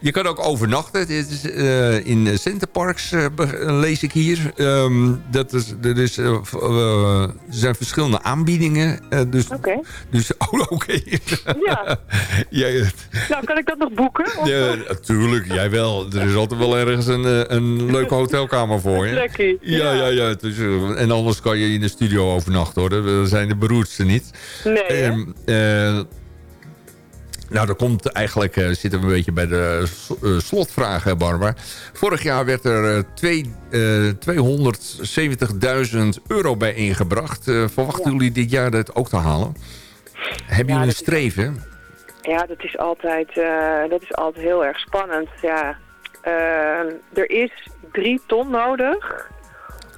Je kan ook overnachten. Dit is, eh, in Centerparks lees ik hier. Ehm, dat is, er, is, er zijn verschillende aanbiedingen. dus, Oké. dus, Ja. Jij, Nou, kan ik dat nog boeken? Ja, natuurlijk, jij wel. Er is altijd wel ergens een, eh, een leuke hotelkamer voor je. Ja, ja, ja. eh, en anders kan je in de studio overnachten, hoor. Dat zijn de beroerdste niet. Nee? Ehm, eh, nou, dat komt eigenlijk, eh, zitten we een beetje bij de eh, slotvragen, Barbara. Vorig jaar werd er eh, eh, 270.000 euro bij ingebracht. Eh, verwachten jullie dit jaar dat ook te halen? Hebben jullie een streven? Ja, dat is altijd, eh, dat is altijd heel erg spannend. Ja. Eh, er is drie ton nodig.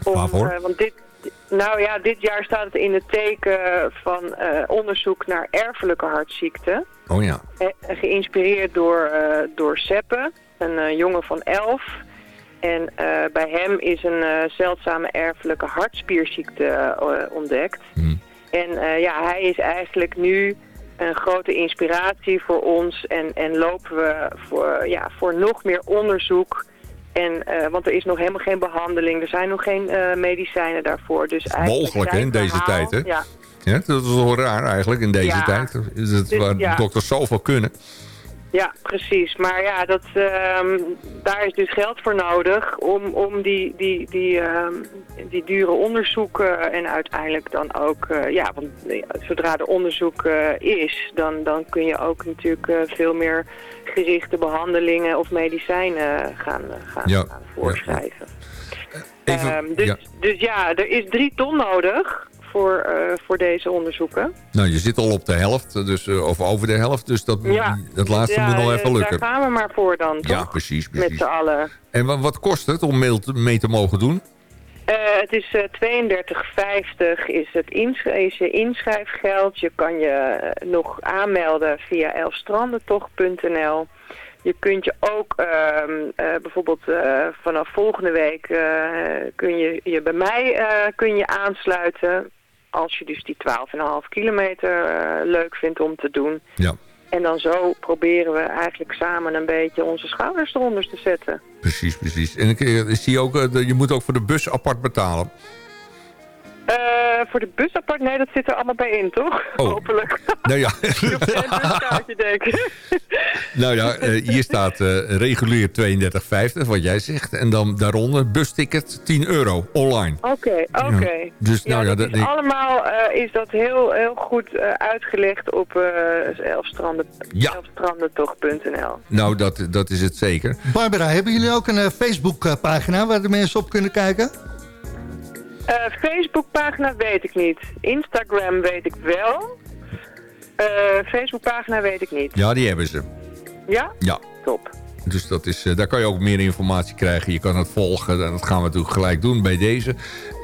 Om, Waarvoor? eh, want dit, nou ja, dit jaar staat het in het teken van onderzoek naar erfelijke hartziekten. Oh ja. Geïnspireerd door, door Seppe, een jongen van 11. En bij hem is een zeldzame erfelijke hartspierziekte ontdekt. En eh, ja, hij is eigenlijk nu een grote inspiratie voor ons. En, en lopen we voor, ja, voor nog meer onderzoek. En, eh, want er is nog helemaal geen behandeling. Er zijn nog geen eh, medicijnen daarvoor. Dus Mogelijk, hè, in deze tijd, hè? Ja, Ja, dat is wel raar eigenlijk in deze Ja. tijd. Is het Dus, waar ja. dokters zoveel kunnen. Ja, precies. Maar ja, dat, ehm, daar is dus geld voor nodig om, om die, die, die, ehm, die dure onderzoeken en uiteindelijk dan ook, eh, ja, want eh, zodra er onderzoek eh, is, dan, dan kun je ook natuurlijk veel meer gerichte behandelingen of medicijnen gaan, gaan, Ja. gaan voorschrijven. Even, Ehm, dus, ja. dus ja, er is drie ton nodig voor, eh, voor deze onderzoeken. Nou, je zit al op de helft, dus, eh, of over de helft. Dus dat, Ja. dat laatste Ja, moet nog eh, even lukken. Daar gaan we maar voor dan, toch? Ja, precies, Met precies. z'n allen. En wat, kost het om mee te, mogen doen? Eh, het is eh 32,50 is het insch is je inschrijfgeld. Je kan je eh, nog aanmelden via elfstrandentocht.nl. Je kunt je ook ehm, eh, bijvoorbeeld eh, vanaf volgende week eh, kun je je bij mij eh, kun je aansluiten. Als je dus die 12,5 kilometer eh, leuk vindt om te doen. Ja. En dan zo proberen we eigenlijk samen een beetje onze schouders eronder te zetten. Precies, precies. En ik eh, zie ook, eh, je moet ook voor de bus apart betalen. Eh, voor de bus apart, nee, dat zit er allemaal bij in, toch? Oh. Hopelijk. Nou ja, Je buskaartje, denk ik. nou ja eh, hier staat eh, regulier 32,50, wat jij zegt. En dan daaronder busticket 10 euro, online. Oké, oké. Ja. Dus nou ja, dat dat- is allemaal eh, is dat heel, heel goed eh, uitgelegd op eh elfstranden, Ja. elfstrandentocht.nl. Nou, dat, dat is het zeker. Barbara, hebben jullie ook een Facebook-pagina waar de mensen op kunnen kijken? Eh, Facebookpagina weet ik niet. Instagram weet ik wel. Eh, Facebookpagina weet ik niet. Ja, die hebben ze. Ja? Ja. Top. Dus dat is, eh, daar kan je ook meer informatie krijgen. Je kan het volgen en dat gaan we natuurlijk gelijk doen bij deze.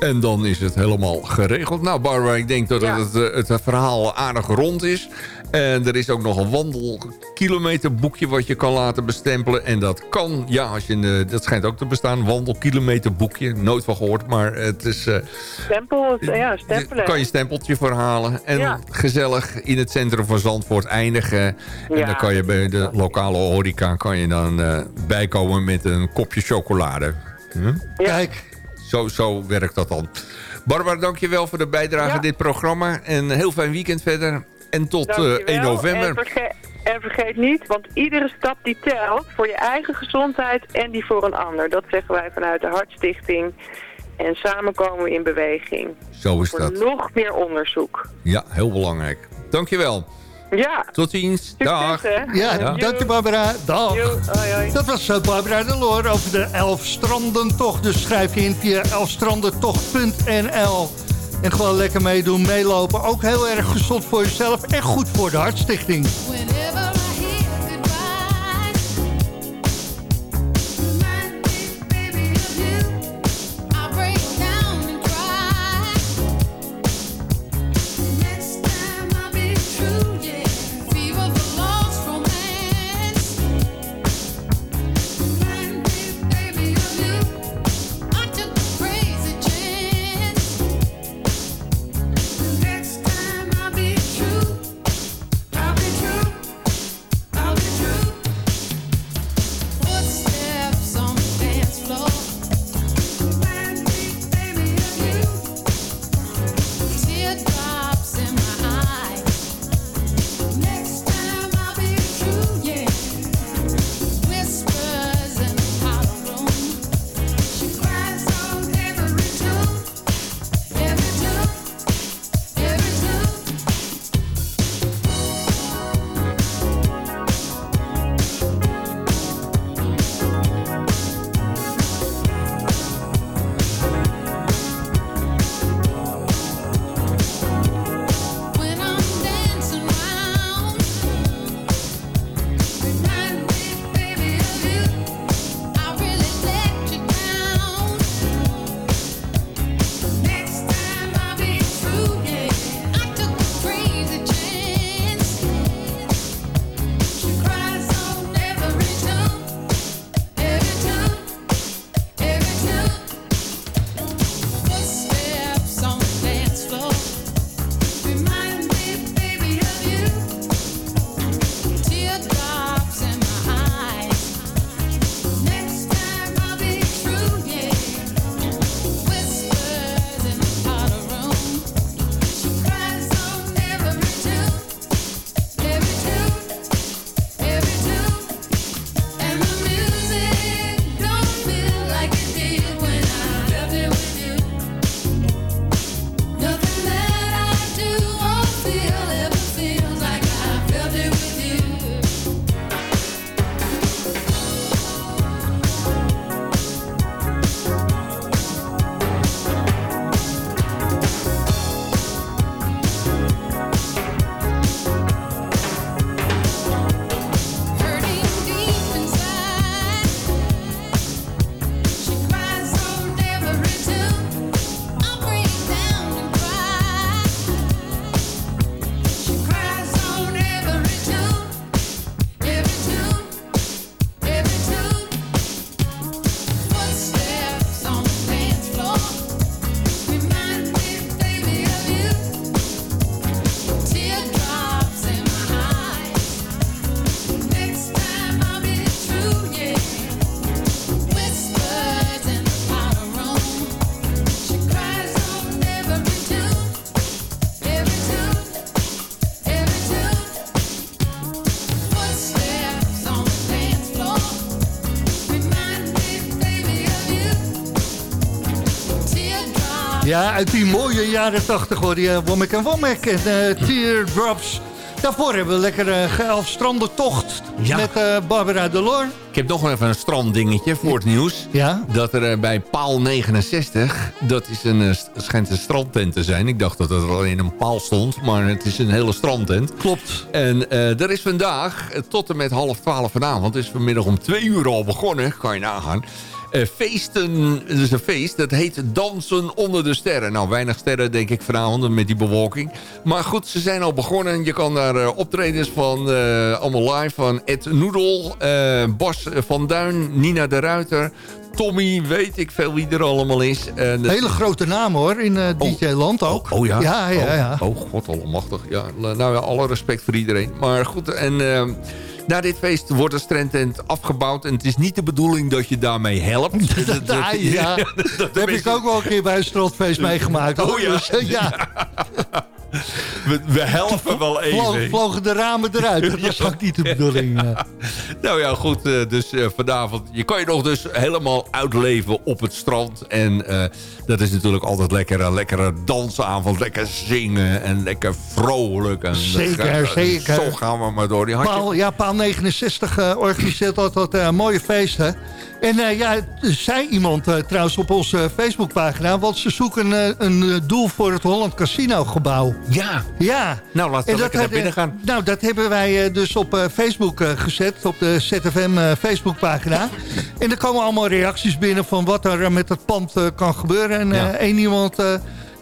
En dan is het helemaal geregeld. Nou Barbara, ik denk dat Ja. het, het verhaal aardig rond is. En er is ook nog een wandelkilometerboekje wat je kan laten bestempelen. En dat kan, ja, als je, eh, dat schijnt ook te bestaan. Wandelkilometerboekje, nooit van gehoord. Maar het is... eh, Stempel, ja, stempelen. kan je stempeltje verhalen. En Ja. gezellig in het centrum van Zandvoort eindigen. En Ja. dan kan je bij de lokale horeca kan je dan eh, bijkomen met een kopje chocolade. Hm? Kijk. Zo, zo werkt dat dan. Barbara, dankjewel voor de bijdrage aan Ja. dit programma. En een heel fijn weekend verder. En tot eh, Dankjewel. 1 november. En vergeet, en vergeet niet, want iedere stap die telt voor je eigen gezondheid en die voor een ander. Dat zeggen wij vanuit de Hartstichting. En samen komen we in beweging. Zo is voor dat. nog meer onderzoek. Ja, heel belangrijk. Dankjewel. Ja. Tot ziens. Dag. hè? Ja, Ja. dank je Barbara. Dag. Jo, hoi, hoi. Dat was eh, Barbara de Loor over de Elfstrandentocht. Dus schrijf je in via elfstrandentocht.nl. En gewoon lekker meedoen, meelopen. Ook heel erg gezond voor jezelf en goed voor de Hartstichting. Ja, uit die mooie jaren 80 hoor je Womack en Womack en eh, Teardrops. Daarvoor hebben we lekker uh, geelfstranden tocht Ja. met eh, Barbara Delor. Ik heb nog even een stranddingetje voor het nieuws. Ja? Dat er eh, bij paal 69, dat is een, eh, schijnt een strandtent te zijn. Ik dacht dat er alleen een paal stond, maar het is een hele strandtent. Klopt. En eh er is vandaag eh, tot en met half twaalf vanavond, het is vanmiddag om twee uur al begonnen, kan je nagaan. Eh, feesten, het is een feest, dat heet Dansen onder de Sterren. Nou, weinig sterren denk ik vanavond met die bewolking. Maar goed, ze zijn al begonnen. Je kan daar eh, optredens van, eh, allemaal live, van Ed Noedel, Bas van Duin, Nina de Ruiter... Tommy, weet ik veel wie er allemaal is. Hele grote naam hoor, in eh, DJ-land ook. Oh ja? Ja, ja, ja. Oh, oh god allemachtig. Ja, nou ja, alle respect voor iedereen. Maar goed, en na dit feest wordt de strandtent afgebouwd. En het is niet de bedoeling dat je daarmee helpt. Dat- dat- Ja, ja. Dat heb ik ook wel een keer bij een strandfeest meegemaakt. Oh ja. Dus, eh, ja. We, we helpen wel even. vlogen de ramen eruit. Dat was ook niet de bedoeling. eh. Nou ja, goed. eh, dus vanavond... Je kan je nog dus helemaal uitleven op het strand. En dat is natuurlijk altijd lekker. Lekkere dansavond. Lekker zingen. En lekker vrolijk. En Zeker, zeker. Zo gaan we maar door. Die je- Paal, ja, Paal 69 eh, organiseert altijd eh, mooie feesten. En eh, ja, zei iemand trouwens op onze Facebookpagina... want ze zoeken een doel voor het Holland Casino gebouw. Ja. Ja. Nou, laten we lekker naar binnen gaan. Nou, dat hebben wij dus op Facebook gezet, op de ZFM Facebookpagina. en er komen allemaal reacties binnen van wat er met het pand kan gebeuren. En Ja. één iemand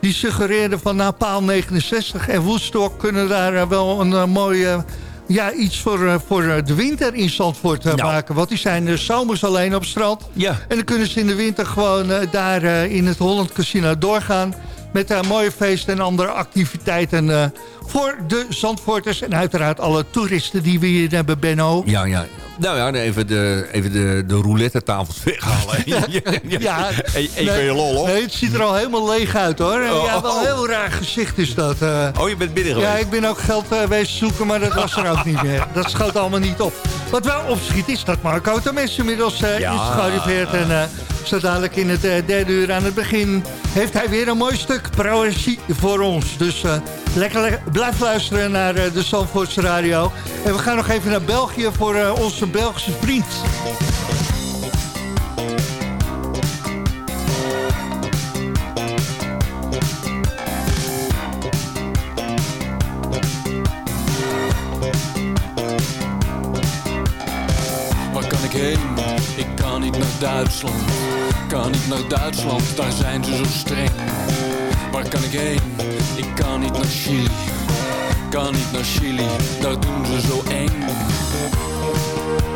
die suggereerde van nou, paal 69 en Woodstock kunnen daar wel een mooie... ja, iets voor, eh, voor eh, de winter in Zandvoort eh, maken. Want die zijn zomers alleen op strand. Ja. En dan kunnen ze in de winter gewoon daar in het Holland Casino doorgaan. Met eh, mooie feesten en andere activiteiten voor de Zandvoorters. En uiteraard alle toeristen die we hier hebben, Benno. Ja, ja. Nou ja, even de, even de, de roulette tafels weghalen. ja, Ja, nee, van je lol, hoor. Nee, het ziet er al helemaal leeg uit, hoor. Oh, ja, wel een heel raar gezicht is dat. eh. Oh, je bent binnen geweest? Ja, ik ben ook geld wezen zoeken, maar dat was er ook niet meer. Dat schoot allemaal niet op. Wat wel opschiet is dat Marco Temes inmiddels eh Ja. is gearriveerd. En eh, zo dadelijk in het derde uur aan het begin heeft hij weer een mooi stuk proëzie voor ons. Dus lekker, le- blijf luisteren naar eh, de Zandvoortse Radio. En we gaan nog even naar België voor eh, onze Belgische vriend. Waar kan ik heen? Ik kan niet naar Duitsland. Kan niet naar Duitsland, daar zijn ze zo streng. Waar kan ik heen? Ik kan niet naar Chili. Kan niet naar Chili, daar doen ze zo eng.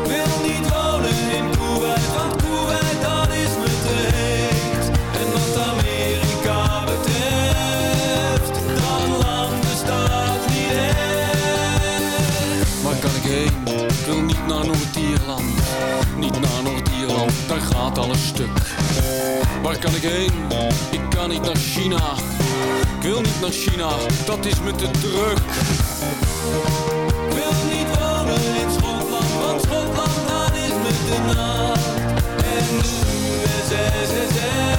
Wil niet wonen in Kuwait, want Kuwait dat is me te. En wat Amerika betreft, dat land bestaat niet echt. Waar kan ik heen? Wil niet naar Noord-Ierland, niet naar Noord-Ierland, daar gaat alles stuk. Waar kan ik heen? Ik kan niet naar China. Wil niet naar China, dat is me te druk. Wil niet wonen in Schotland, want Schotland dat is me te na. En USSR,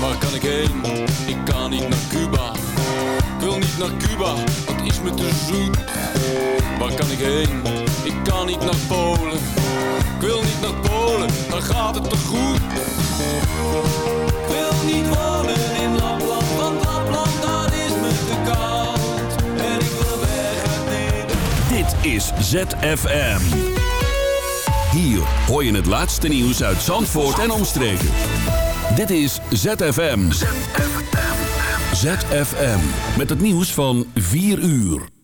Waar kan ik heen? Ik kan niet naar Cuba. Ik wil niet naar Cuba, dat is me te zoet. Waar kan ik heen? Ik kan niet naar Polen. Ik wil niet naar Polen, dan gaat het te goed. Ik wil niet wonen in Lapland, want Lapland dat is me te koud. En ik wil weg uit Nederland. Dit is ZFM. Hier hoor je het laatste nieuws uit Zandvoort en omstreken. Dit is ZFM. ZFM. Met het nieuws van 4 uur.